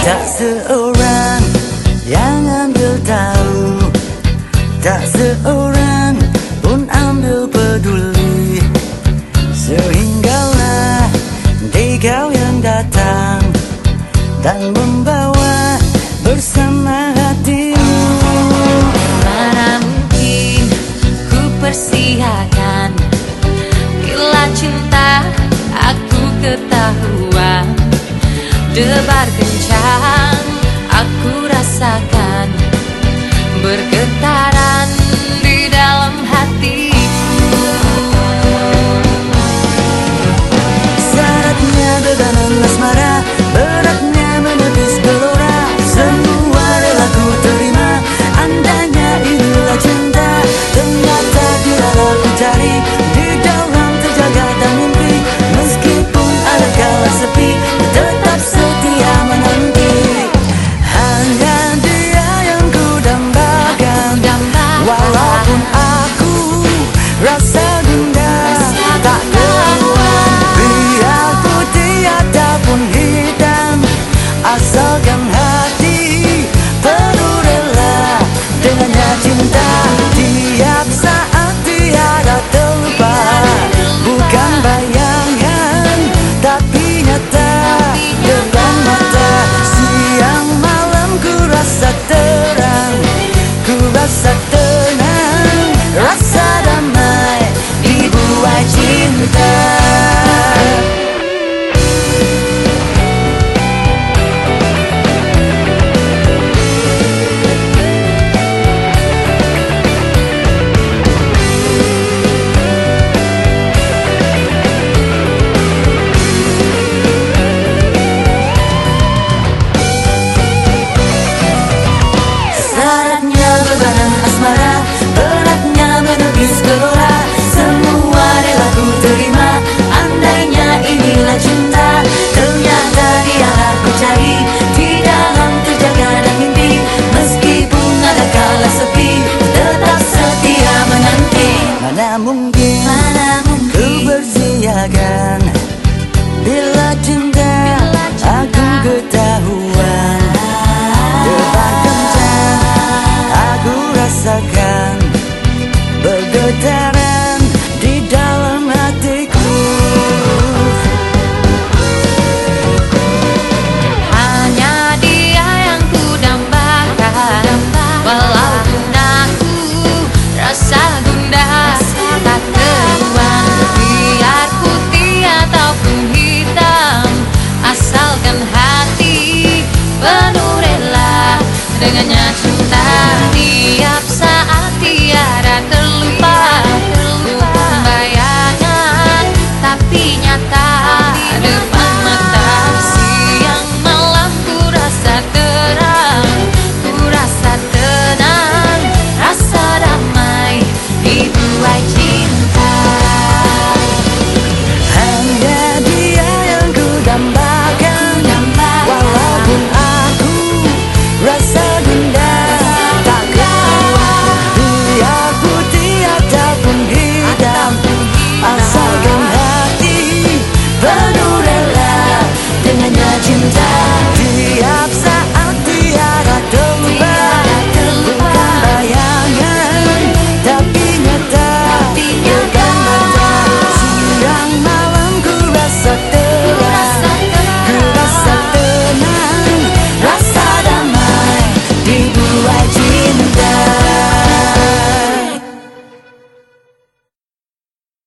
Tak seorang yang ambil tahu. Tak seorang pun ambil peduli. Sehinggalah kau yang datang Dan membawa bersama hatimu. Mana mungkin ku persiakan? Bila cinta aku ketahui debarkannya Ku rasa